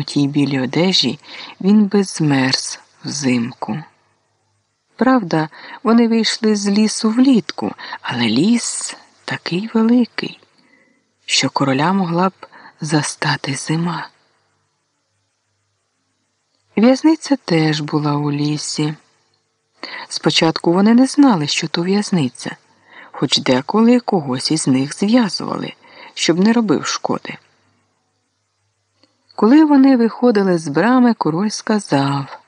У тій білій одежі він би змерз взимку. Правда, вони вийшли з лісу влітку, але ліс такий великий, що короля могла б застати зима. В'язниця теж була у лісі. Спочатку вони не знали, що то в'язниця, хоч деколи когось із них зв'язували, щоб не робив шкоди. Коли вони виходили з брами, король сказав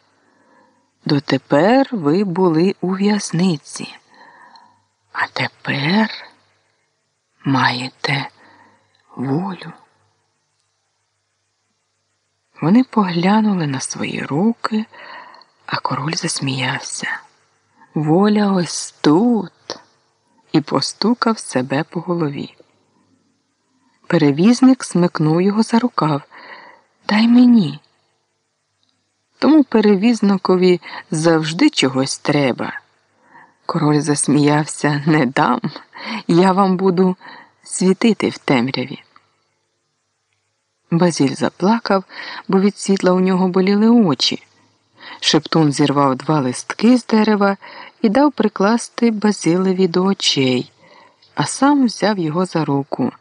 Дотепер ви були у в'язниці, а тепер маєте волю. Вони поглянули на свої руки, а король засміявся. Воля ось тут і постукав себе по голові. Перевізник смикнув його за рукав. Дай мені. Тому перевізникові завжди чогось треба. Король засміявся не дам, я вам буду світити в темряві. Базіль заплакав, бо від світла у нього боліли очі. Шептун зірвав два листки з дерева і дав прикласти Базилеві до очей, а сам взяв його за руку.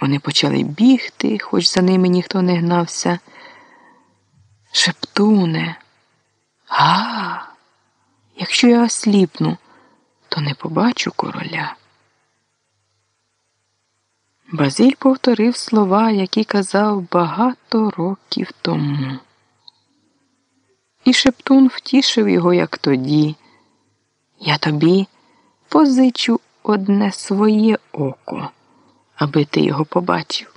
Вони почали бігти, хоч за ними ніхто не гнався. Шептуне, а, якщо я осліпну, то не побачу короля. Базиль повторив слова, які казав багато років тому. І Шептун втішив його, як тоді. Я тобі позичу одне своє око, аби ти його побачив.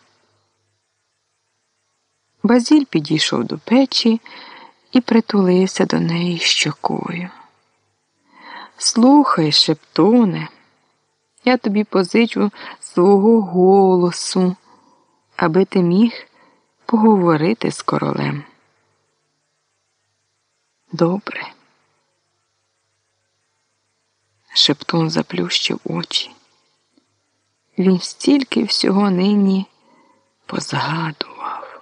Базіль підійшов до печі і притулився до неї щокою. Слухай, Шептуне, я тобі позичу свого голосу, аби ти міг поговорити з королем. Добре. Шептун заплющив очі. Він стільки всього нині позгадував.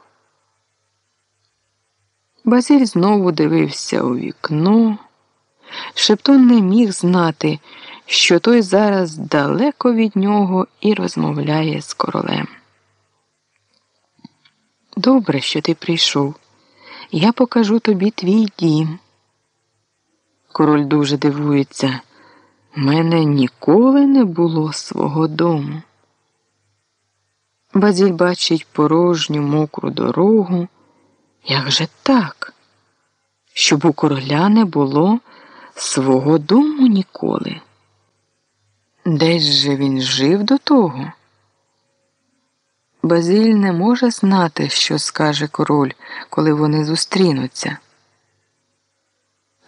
Базиль знову дивився у вікно. Шептун не міг знати, що той зараз далеко від нього і розмовляє з королем. Добре, що ти прийшов. Я покажу тобі твій дім. Король дуже дивується. Мене ніколи не було свого дому. Базіль бачить порожню мокру дорогу. Як же так? Щоб у короля не було свого дому ніколи? Десь же він жив до того? Базиль не може знати, що скаже король, коли вони зустрінуться.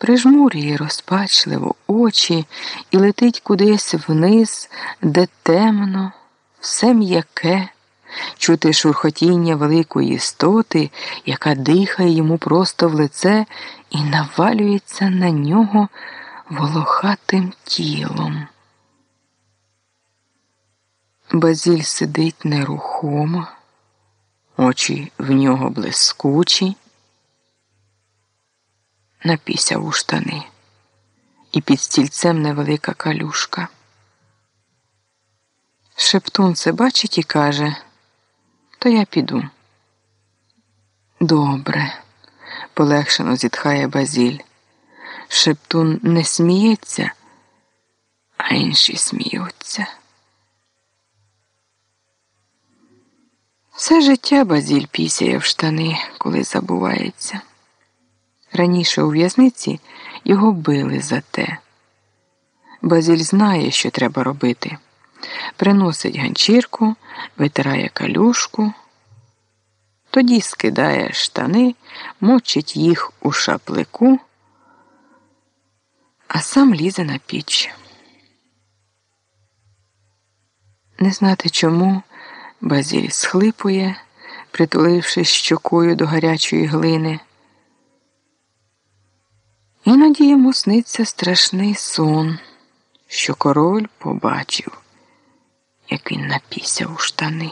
Прижмурює розпачливо очі і летить кудись вниз, де темно, все м'яке, чути шурхотіння великої істоти, яка дихає йому просто в лице і навалюється на нього волохатим тілом. Базіль сидить нерухомо, очі в нього блискучі, напісяв у штани, і під стільцем невелика калюшка. Шептун це бачить і каже, то я піду. Добре, полегшено зітхає Базіль. Шептун не сміється, а інші сміються. Все життя Базіль пісяє в штани, коли забувається. Раніше у в'язниці його били за те. Базіль знає, що треба робити. Приносить ганчірку, витирає калюшку, тоді скидає штани, мочить їх у шаплику, а сам лізе на піч. Не знати чому. Базіль схлипує, притулившись щокою до гарячої глини. Іноді йому сниться страшний сон, що король побачив, як він напісяв у штани.